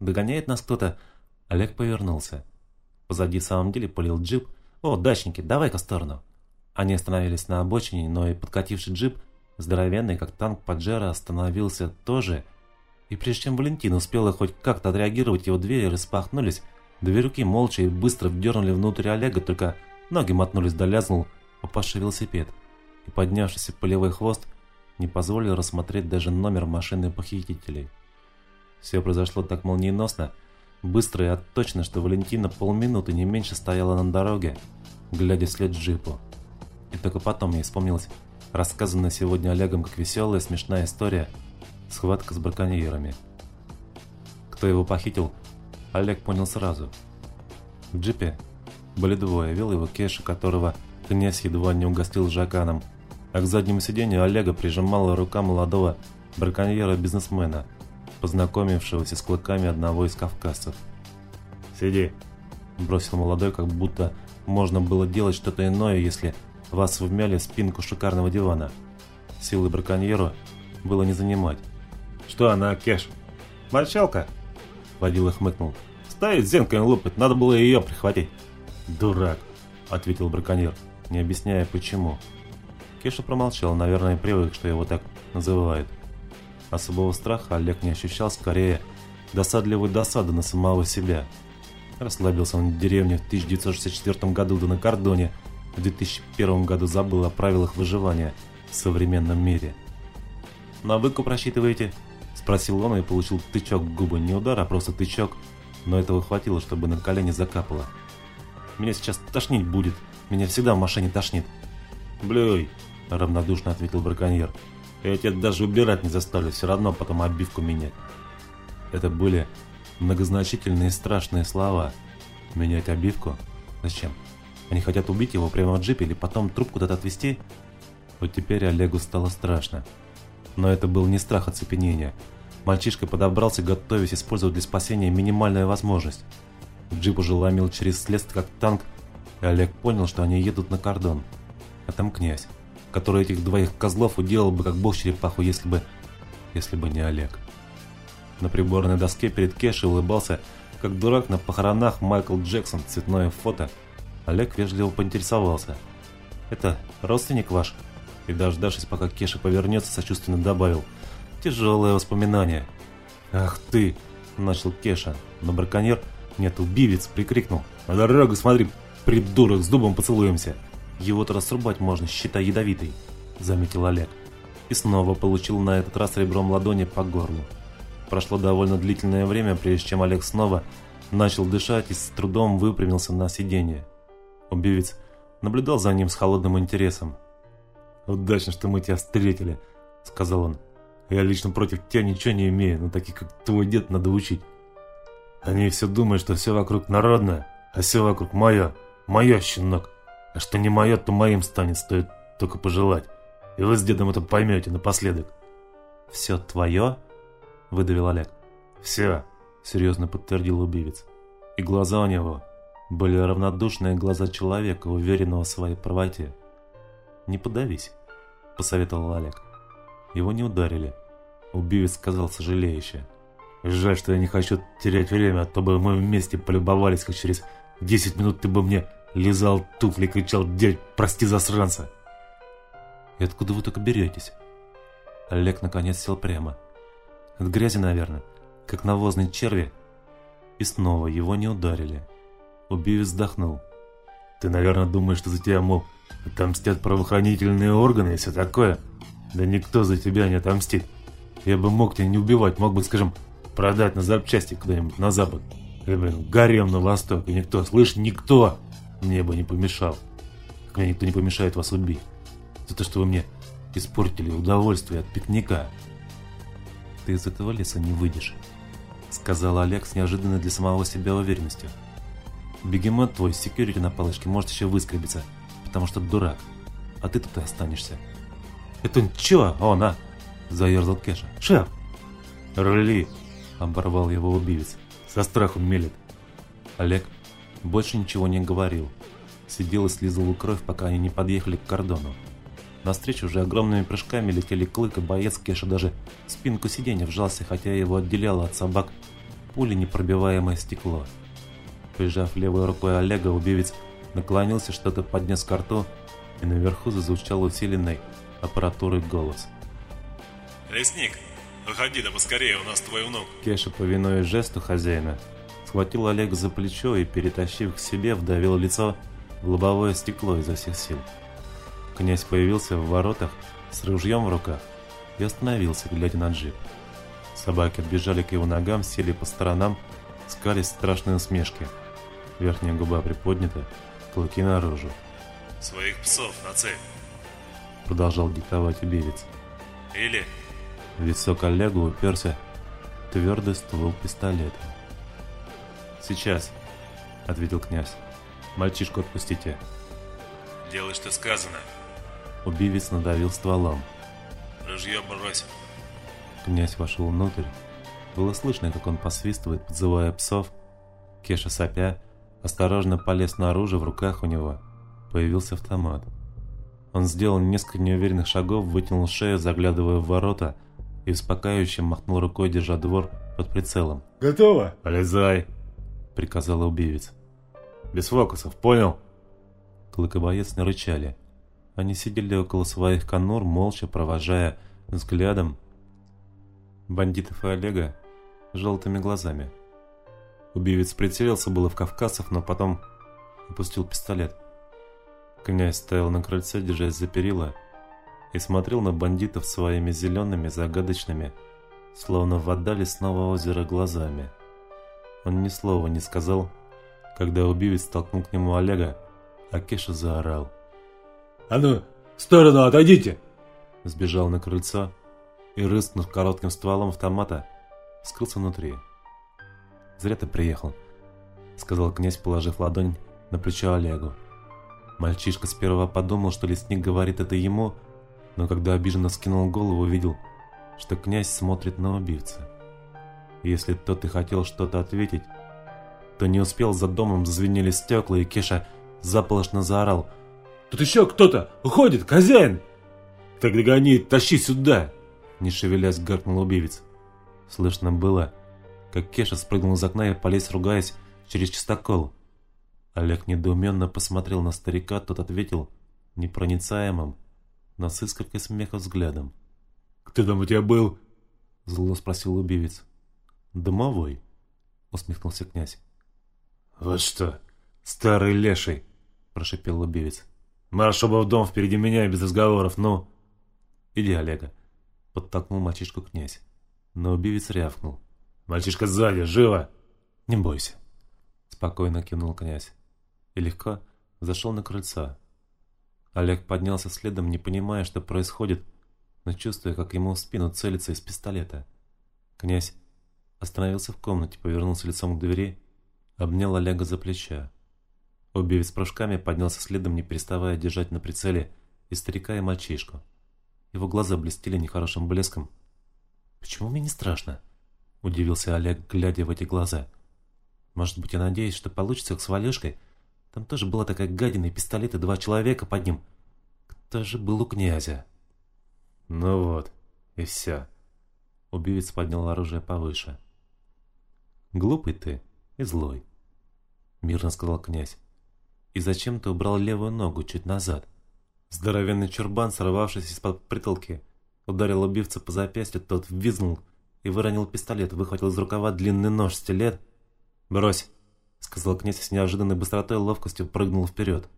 Догоняет нас кто-то. Олег повернулся. Позади в самом деле полил джип. О, дачники, давай-ка в сторону. Они остановились на обочине, но и подкативший джип, здоровенный, как танк Паджеро, остановился тоже. И прежде чем Валентин успела хоть как-то отреагировать, его двери распахнулись. Две руки молча и быстро вдернули внутрь Олега, только ноги мотнулись, да лязнул упавший велосипед. И поднявшийся полевой хвост не позволил рассмотреть даже номер машины похитителей. Все произошло так молниеносно, быстро и отточно, что Валентина полминуты не меньше стояла на дороге, глядя вслед джипу. И только потом мне вспомнилась рассказанная сегодня Олегом как веселая, смешная история схватка с браконьерами. Кто его похитил, Олег понял сразу. В джипе были двое, вел его Кеша, которого князь едва не угостил жаканом, а к заднему сиденью Олега прижимала рука молодого браконьера-бизнесмена – познакомившегося с клыками одного из кавказцев. «Сиди», – бросил молодой, как будто можно было делать что-то иное, если вас вмяли в спинку шикарного дивана. Силы браконьеру было не занимать. «Что она, Кеш? Мальчалка?» Водила хмыкнул. «Стоит зенкой лупать, надо было ее прихватить». «Дурак», – ответил браконьер, не объясняя почему. Кеша промолчал, наверное, привык, что его так называют. Особого страха Олег не ощущал, скорее досадливой досады на самого себя. Расслабился он в деревне в 1964 году, да на кордоне в 2001 году забыл о правилах выживания в современном мире. «На выкуп рассчитываете?» – спросил он и получил тычок в губы. Не удар, а просто тычок, но этого хватило, чтобы на колени закапало. «Меня сейчас тошнить будет. Меня всегда в машине тошнит». «Блюй!» – равнодушно ответил браконьер. Я тебя даже убирать не заставлю, все равно потом обивку менять. Это были многозначительные и страшные слова. Менять обивку? Зачем? Они хотят убить его прямо в джипе или потом труп куда-то отвезти? Вот теперь Олегу стало страшно. Но это был не страх оцепенения. Мальчишка подобрался, готовясь использовать для спасения минимальную возможность. Джип уже ломил через след, как танк, и Олег понял, что они едут на кордон. А там князь который этих двоих козлов уделал бы как бог черепаху, если бы... если бы не Олег. На приборной доске перед Кешей улыбался, как дурак на похоронах Майкл Джексон, цветное фото. Олег вежливо поинтересовался. «Это родственник ваш?» И дождавшись, пока Кеша повернется, сочувственно добавил. «Тяжелое воспоминание». «Ах ты!» – начал Кеша, но браконьер, нет, убивец, прикрикнул. «На дорогу смотри, придурок, с дубом поцелуемся!» Его-то расрубать можно, считай ядовитый», – заметил Олег. И снова получил на этот раз ребром ладони по горлу. Прошло довольно длительное время, прежде чем Олег снова начал дышать и с трудом выпрямился на сиденье. Убивец наблюдал за ним с холодным интересом. «Удачно, что мы тебя встретили», — сказал он. «Я лично против тебя ничего не имею, но таких, как твой дед, надо учить. Они все думают, что все вокруг народное, а все вокруг мое. Мое, щенок. А что не мое, то моим станет, стоит только пожелать. И вы с дедом это поймете напоследок. «Все твое?» – выдавил Олег. «Все», – серьезно подтвердил убивец. И глаза у него были равнодушные глаза человека, уверенного в своей правоте. «Не подавись», – посоветовал Олег. Его не ударили. Убивец сказал сожалеюще. «Жаль, что я не хочу терять время, а то бы мы вместе полюбовались, как через десять минут ты бы мне Лизал туфли, кричал «Дядь, прости засранца!» «И откуда вы только беретесь?» Олег наконец сел прямо. От грязи, наверное, как навозный черви. И снова его не ударили. Убивец вздохнул. «Ты, наверное, думаешь, что за тебя, мол, отомстят правоохранительные органы и все такое? Да никто за тебя не отомстит. Я бы мог тебя не убивать, мог бы, скажем, продать на запчасти куда-нибудь на запад. Или, блин, гарем на восток, и никто, слышь, никто мне бы не помешал. Как мне никто не помешает вас убить. За то, что вы мне испортили удовольствие от пикника. Ты из этого леса не выйдешь, сказал Олег с неожиданной для самого себя уверенностью. Бегемот твой, секьюрити на палочке, может еще выскребиться, потому что дурак. А ты тут и останешься. Это чё? Он, а? Заерзал Кеша. Шеф! Рули! Оборвал его убивец. Со страху мелет. Олег больше ничего не говорил. Сидел и слизывал кровь, пока они не подъехали к кордону. Навстречу уже огромными прыжками летели клык, и боец Кеша даже в спинку сиденья вжался, хотя его отделяло от собак пули непробиваемое стекло. Прижав левой рукой Олега, убивец наклонился, что-то поднес к рту, и наверху зазвучал усиленный аппаратурой голос. «Лесник, выходи да поскорее, у нас твой внук!» Кеша, повинуясь жесту хозяина, схватил Олега за плечо и, перетащив к себе, вдавил лицо в лобовое стекло изо всех сил. Князь появился в воротах с ружьем в руках и остановился, глядя на джип. Собаки отбежали к его ногам, сели по сторонам, скались страшные усмешки. Верхняя губа приподнята, клыки наружу. «Своих псов на цель!» Продолжал диктовать убивец. «Или...» В лицо коллегу уперся твердый ствол пистолета. «Сейчас», — ответил князь. «Мальчишку отпустите». «Делай, что сказано». Убивец надавил стволом. «Ружье брось». Князь вошел внутрь. Было слышно, как он посвистывает, подзывая псов. Кеша сопя, осторожно полез наружу, в руках у него появился автомат. Он сделал несколько неуверенных шагов, вытянул шею, заглядывая в ворота, и успокаивающе махнул рукой, держа двор под прицелом. «Готово?» «Полезай!» — приказал убивец. «Без фокусов, понял?» Клык и боец не рычали. Они сидели около своих конур, молча провожая взглядом бандитов и Олега желтыми глазами. Убивец прицелился было в Кавказцев, но потом опустил пистолет. Князь стоял на крыльце, держась за перила, и смотрел на бандитов своими зелеными, загадочными, словно вода лесного озера глазами. Он ни слова не сказал, когда убивец столкнул к нему Олега, а Кеша заорал. «А ну, в сторону отойдите!» Сбежал на крыльцо и, рыскнув коротким стволом автомата, скрылся внутри. «Зря ты приехал», — сказал князь, положив ладонь на плечо Олегу. Мальчишка сперва подумал, что лесник говорит это ему, но когда обиженно скинул голову, увидел, что князь смотрит на убивца. Если тот и хотел что-то ответить, то не успел, за домом зазвенели стекла, и Кеша заполошно заорал. «Тут еще кто-то! Уходит! Хозяин!» «Так догони, тащи сюда!» Не шевелясь, гаркнул убивец. Слышно было, как Кеша спрыгнул из окна и полез, ругаясь, через чистокол. Олег недоуменно посмотрел на старика, тот ответил непроницаемым, но с искоркой смеха взглядом. «Кто там у тебя был?» Зло спросил убивец. «Домовой», усмехнулся князь. «Вот что, старый леший!» прошипел убивец. «Марш оба в дом впереди меня и без разговоров, ну!» «Иди, Олега!» подтолкнул мальчишку князь. Но убивец рявкнул. «Мальчишка сзади, живо!» «Не бойся!» Спокойно кивнул князь и легко зашел на крыльцо. Олег поднялся следом, не понимая, что происходит, но чувствуя, как ему в спину целится из пистолета. Князь остановился в комнате, повернулся лицом к двери, обнял Олега за плечо. Убивец прыжками поднялся следом, не переставая держать на прицеле и старика, и мальчишку. Его глаза блестели нехорошим блеском. «Почему мне не страшно?» – удивился Олег, глядя в эти глаза. «Может быть, я надеюсь, что получится как с Валюшкой?» Там тоже была такая гадина и пистолет, и два человека под ним. Кто же был у князя? Ну вот, и все. Убивец поднял оружие повыше. Глупый ты и злой, мирно сказал князь. И зачем ты убрал левую ногу чуть назад? Здоровенный чурбан, сорвавшись из-под притолки, ударил убивца по запястью, тот ввизнул и выронил пистолет, выхватил из рукава длинный нож-стилет. «Брось!» — сказал князь с неожиданной быстротой и ловкостью прыгнул вперед.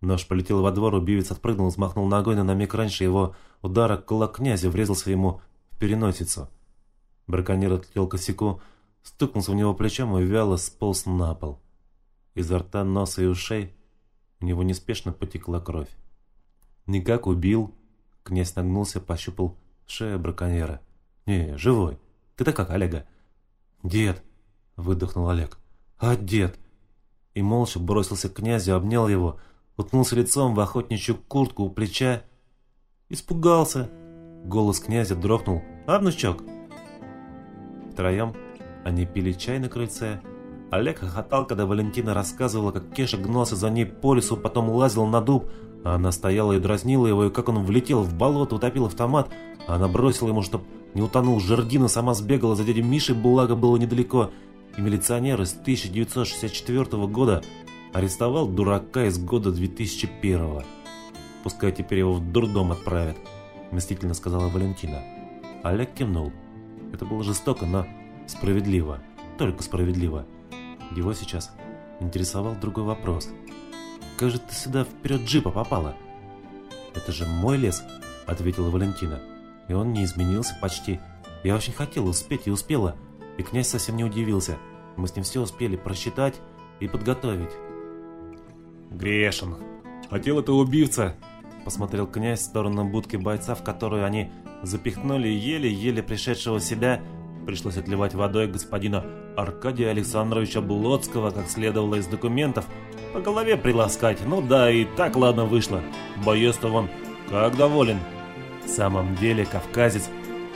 Нож полетел во двор, убивец отпрыгнул, взмахнул ногой, но на миг раньше его удара кулак князя врезался ему в переносицу. Браконьер отлетел косяку, стукнулся в него плечом и вяло сполз на пол. Изо рта, носа и ушей у него неспешно потекла кровь. «Никак убил?» Князь нагнулся, пощупал шею браконьера. «Не, живой. Ты-то как, Олега?» «Дед!» — выдохнул Олег. «А дед?» И молча бросился к князю, обнял его, уткнулся лицом в охотничью куртку у плеча. Испугался. Голос князя дрогнул. «А, внучок?» Втроем они пили чай на крыльце. Олег хохотал, когда Валентина рассказывала, как Кеша гнался за ней по лесу, потом лазил на дуб, а она стояла и дразнила его, и как он влетел в болото, утопил автомат, а она бросила ему, чтоб не утонул жердина, сама сбегала за дядей Мишей, благо было недалеко, и милиционер из 1964 года арестовал дурака из года 2001. Пускай теперь его в дурдом отправят, мстительно сказала Валентина. Олег кивнул. Это было жестоко, но справедливо. Только справедливо. Его сейчас интересовал другой вопрос. «Как же ты сюда вперед джипа попала?» «Это же мой лес», — ответила Валентина. «И он не изменился почти. Я очень хотела успеть и успела. И князь совсем не удивился. Мы с ним все успели просчитать и подготовить». «Грешен. Хотел это убивца», — посмотрел князь в сторону будки бойца, в которую они запихнули еле-еле пришедшего в себя Пришлось отливать водой господина Аркадия Александровича Блодского, как следовало из документов, по голове приласкать. Ну да, и так ладно вышло. Боец-то вон как доволен. В самом деле кавказец,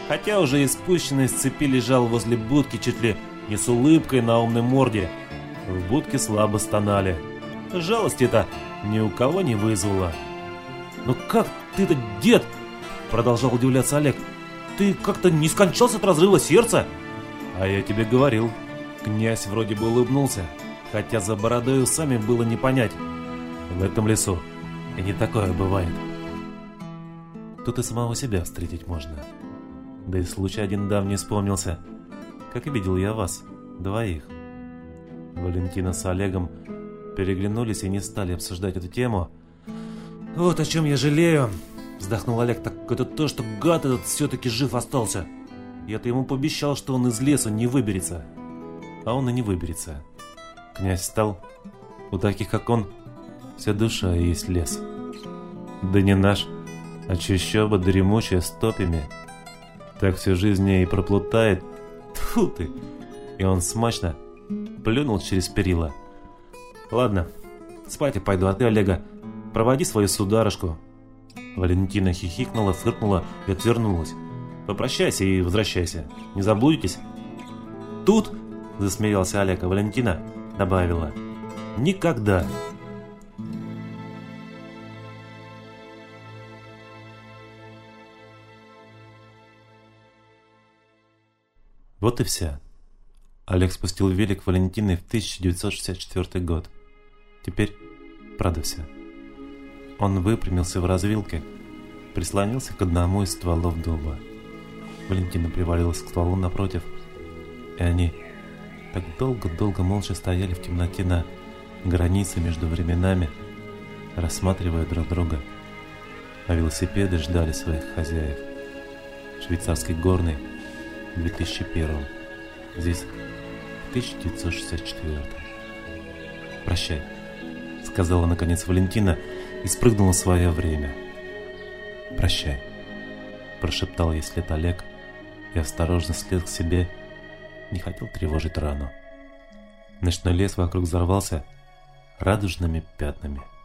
хотя уже и спущенный с цепи лежал возле будки чуть ли не с улыбкой на умной морде. В будке слабо стонали. Жалости-то ни у кого не вызвало. «Ну как ты-то, дед?» Продолжал удивляться Олег. Ты как-то не скончался от разрыва сердца?» «А я тебе говорил». Князь вроде бы улыбнулся, хотя за бородой усами было не понять. В этом лесу и не такое бывает. Тут и самого себя встретить можно. Да и случай один давний вспомнился. Как и видел я вас, двоих. Валентина с Олегом переглянулись и не стали обсуждать эту тему. «Вот о чем я жалею!» Вздохнул Олег, так это то, что гад этот все-таки жив остался. Я-то ему пообещал, что он из леса не выберется. А он и не выберется. Князь встал. У таких, как он, вся душа есть лес. Да не наш, а чащоба дремучая с топями. Так всю жизнь и проплутает. Тьфу ты! И он смачно плюнул через перила. Ладно, спать я пойду, а ты, Олега, проводи свою сударышку, Валентина хихикнула, фыркнула и отвернулась. «Попрощайся и возвращайся. Не заблудитесь?» «Тут?» – засмеялся Олег, а Валентина добавила. «Никогда!» Вот и вся. Олег спустил велик Валентины в 1964 год. Теперь правда вся. Он выпрямился в развилке, прислонился к одному из стволов дуба. Валентина привалилась к стволу напротив, и они так долго-долго молча стояли в темноте на границе между временами, рассматривая друг друга. А велосипеды ждали своих хозяев. Швейцарский горный в 2001 здесь в 1964 «Прощай», — сказала наконец Валентина, — и спрыгнула свое время. «Прощай», – прошептал ей след Олег и осторожно слез к себе, не хотел тревожить рану. Ночной лес вокруг взорвался радужными пятнами –